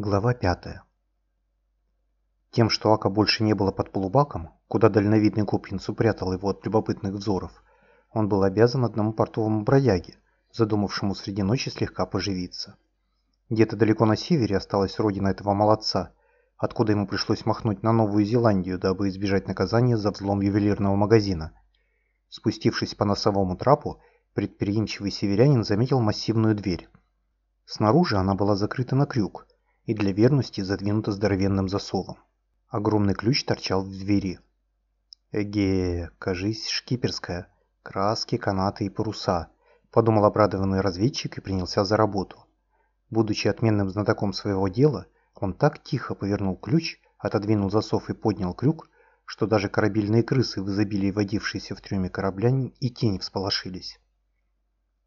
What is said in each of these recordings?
Глава 5. Тем, что Ака больше не было под полубаком, куда дальновидный Купинц упрятал его от любопытных взоров, он был обязан одному портовому бродяге, задумавшему среди ночи слегка поживиться. Где-то далеко на севере осталась родина этого молодца, откуда ему пришлось махнуть на Новую Зеландию, дабы избежать наказания за взлом ювелирного магазина. Спустившись по носовому трапу, предприимчивый северянин заметил массивную дверь. Снаружи она была закрыта на крюк, и для верности задвинута здоровенным засовом. Огромный ключ торчал в двери. «Эге, кажись, шкиперская. Краски, канаты и паруса», — подумал обрадованный разведчик и принялся за работу. Будучи отменным знатоком своего дела, он так тихо повернул ключ, отодвинул засов и поднял крюк, что даже корабельные крысы в изобилии водившиеся в трюме корабля и тени всполошились.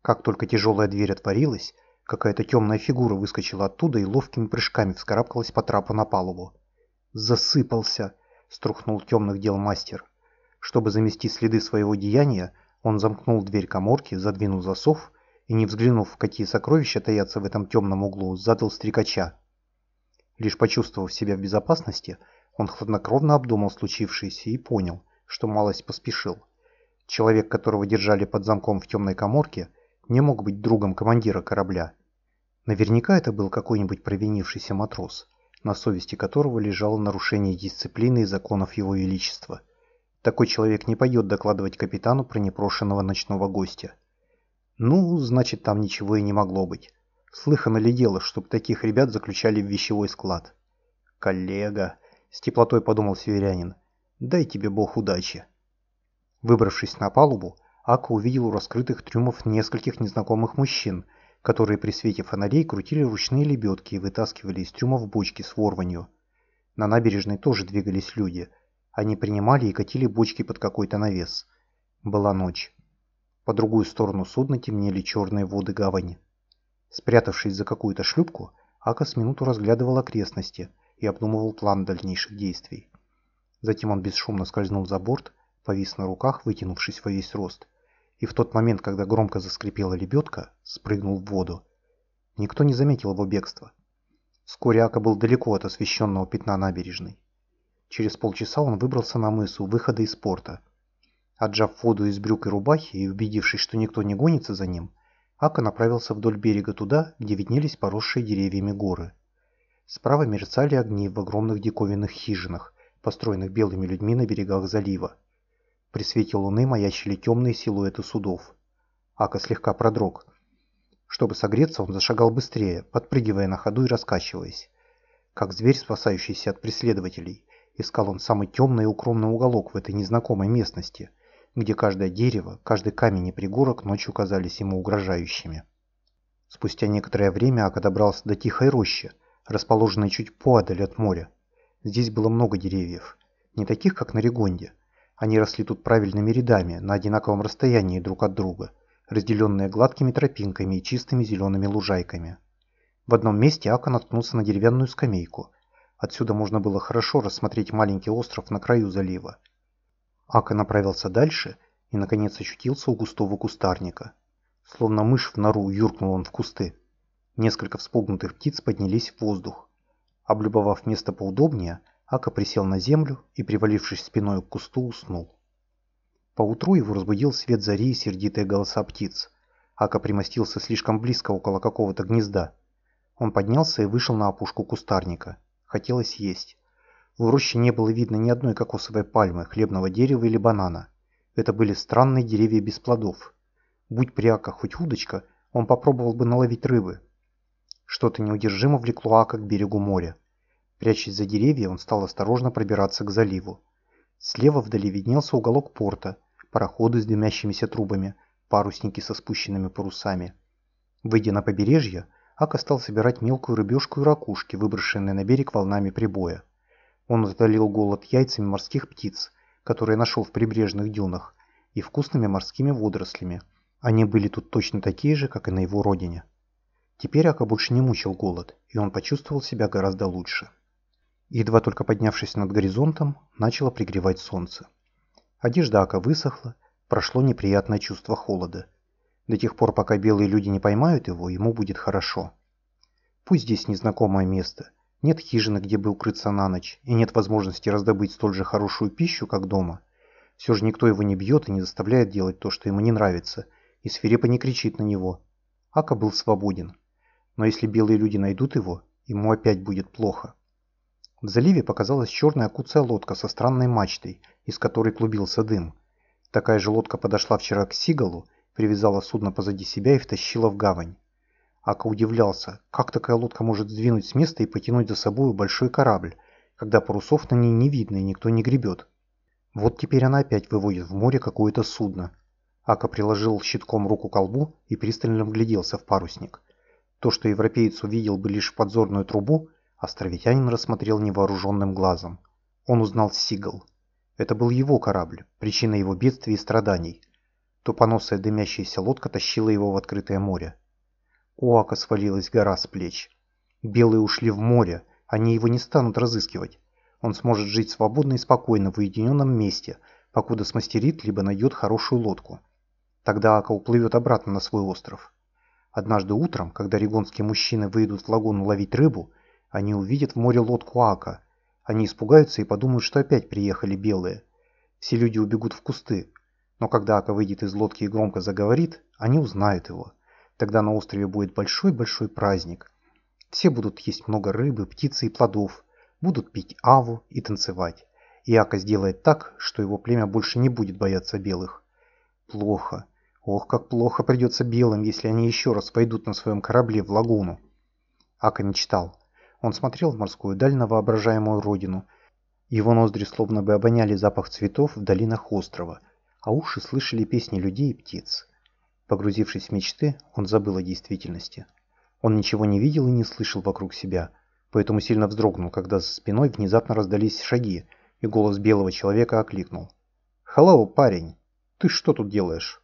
Как только тяжелая дверь отворилась, Какая-то темная фигура выскочила оттуда и ловкими прыжками вскарабкалась по трапу на палубу. «Засыпался!» — струхнул темных дел мастер. Чтобы замести следы своего деяния, он замкнул дверь коморки, задвинул засов и, не взглянув, какие сокровища таятся в этом темном углу, задал стрекача. Лишь почувствовав себя в безопасности, он хладнокровно обдумал случившееся и понял, что малость поспешил. Человек, которого держали под замком в темной коморке, не мог быть другом командира корабля. Наверняка это был какой-нибудь провинившийся матрос, на совести которого лежало нарушение дисциплины и законов его величества. Такой человек не пойдет докладывать капитану про непрошенного ночного гостя. Ну, значит, там ничего и не могло быть. Слыхано ли дело, чтоб таких ребят заключали в вещевой склад? «Коллега», — с теплотой подумал северянин, — «дай тебе бог удачи». Выбравшись на палубу, Ака увидел у раскрытых трюмов нескольких незнакомых мужчин — которые при свете фонарей крутили ручные лебедки и вытаскивали из трюмов бочки с ворванью. На набережной тоже двигались люди. Они принимали и катили бочки под какой-то навес. Была ночь. По другую сторону судна темнели черные воды гавани. Спрятавшись за какую-то шлюпку, Ака с минуту разглядывал окрестности и обдумывал план дальнейших действий. Затем он бесшумно скользнул за борт, повис на руках, вытянувшись во весь рост, и в тот момент, когда громко заскрипела лебедка, спрыгнул в воду. Никто не заметил его бегства. Вскоре Ака был далеко от освещенного пятна набережной. Через полчаса он выбрался на мыс у выхода из порта. Отжав воду из брюк и рубахи и убедившись, что никто не гонится за ним, Ака направился вдоль берега туда, где виднелись поросшие деревьями горы. Справа мерцали огни в огромных диковинных хижинах, построенных белыми людьми на берегах залива. При свете луны маячили темные силуэты судов. Ака слегка продрог. Чтобы согреться, он зашагал быстрее, подпрыгивая на ходу и раскачиваясь. Как зверь, спасающийся от преследователей, искал он самый темный и укромный уголок в этой незнакомой местности, где каждое дерево, каждый камень и пригорок ночью казались ему угрожающими. Спустя некоторое время Ака добрался до тихой рощи, расположенной чуть поодаль от моря. Здесь было много деревьев, не таких, как на Регонде, они росли тут правильными рядами, на одинаковом расстоянии друг от друга, разделенные гладкими тропинками и чистыми зелеными лужайками. В одном месте Ака наткнулся на деревянную скамейку. Отсюда можно было хорошо рассмотреть маленький остров на краю залива. Ака направился дальше и, наконец, очутился у густого кустарника. Словно мышь в нору юркнул он в кусты. Несколько вспугнутых птиц поднялись в воздух. Облюбовав место поудобнее, Ака присел на землю и, привалившись спиной к кусту, уснул. Поутру его разбудил свет зари и сердитые голоса птиц. Ака примостился слишком близко около какого-то гнезда. Он поднялся и вышел на опушку кустарника. Хотелось есть. В роще не было видно ни одной кокосовой пальмы, хлебного дерева или банана. Это были странные деревья без плодов. Будь при Ака хоть удочка, он попробовал бы наловить рыбы. Что-то неудержимо влекло Ака к берегу моря. Прячась за деревья, он стал осторожно пробираться к заливу. Слева вдали виднелся уголок порта, пароходы с дымящимися трубами, парусники со спущенными парусами. Выйдя на побережье, Ака стал собирать мелкую рыбешку и ракушки, выброшенные на берег волнами прибоя. Он утолил голод яйцами морских птиц, которые нашел в прибрежных дюнах, и вкусными морскими водорослями. Они были тут точно такие же, как и на его родине. Теперь Ака больше не мучил голод, и он почувствовал себя гораздо лучше. Едва только поднявшись над горизонтом, начало пригревать солнце. Одежда Ака высохла, прошло неприятное чувство холода. До тех пор, пока белые люди не поймают его, ему будет хорошо. Пусть здесь незнакомое место, Нет хижины, где бы укрыться на ночь, и нет возможности раздобыть столь же хорошую пищу, как дома. Все же никто его не бьет и не заставляет делать то, что ему не нравится, и свирепо не кричит на него. Ака был свободен. Но если белые люди найдут его, ему опять будет плохо. В заливе показалась черная куцая лодка со странной мачтой, из которой клубился дым. Такая же лодка подошла вчера к Сигалу, привязала судно позади себя и втащила в гавань. Ака удивлялся, как такая лодка может сдвинуть с места и потянуть за собой большой корабль, когда парусов на ней не видно и никто не гребет. Вот теперь она опять выводит в море какое-то судно. Ака приложил щитком руку к колбу и пристально вгляделся в парусник. То, что европеец увидел бы лишь подзорную трубу, островитянин рассмотрел невооруженным глазом. Он узнал Сигал. Это был его корабль, причина его бедствий и страданий. Тупоносая дымящаяся лодка тащила его в открытое море. У Ака свалилась гора с плеч. Белые ушли в море, они его не станут разыскивать. Он сможет жить свободно и спокойно в уединенном месте, покуда смастерит либо найдет хорошую лодку. Тогда Ака уплывет обратно на свой остров. Однажды утром, когда регонские мужчины выйдут в лагуну ловить рыбу, они увидят в море лодку Ака. Они испугаются и подумают, что опять приехали белые. Все люди убегут в кусты. Но когда Ака выйдет из лодки и громко заговорит, они узнают его. Тогда на острове будет большой-большой праздник. Все будут есть много рыбы, птицы и плодов, будут пить аву и танцевать. И Ака сделает так, что его племя больше не будет бояться белых. Плохо. Ох, как плохо придется белым, если они еще раз пойдут на своем корабле в лагуну. Ака мечтал. Он смотрел в морскую даль на воображаемую родину. Его ноздри словно бы обоняли запах цветов в долинах острова, а уши слышали песни людей и птиц. Погрузившись в мечты, он забыл о действительности. Он ничего не видел и не слышал вокруг себя, поэтому сильно вздрогнул, когда за спиной внезапно раздались шаги, и голос белого человека окликнул. «Хеллоу, парень! Ты что тут делаешь?»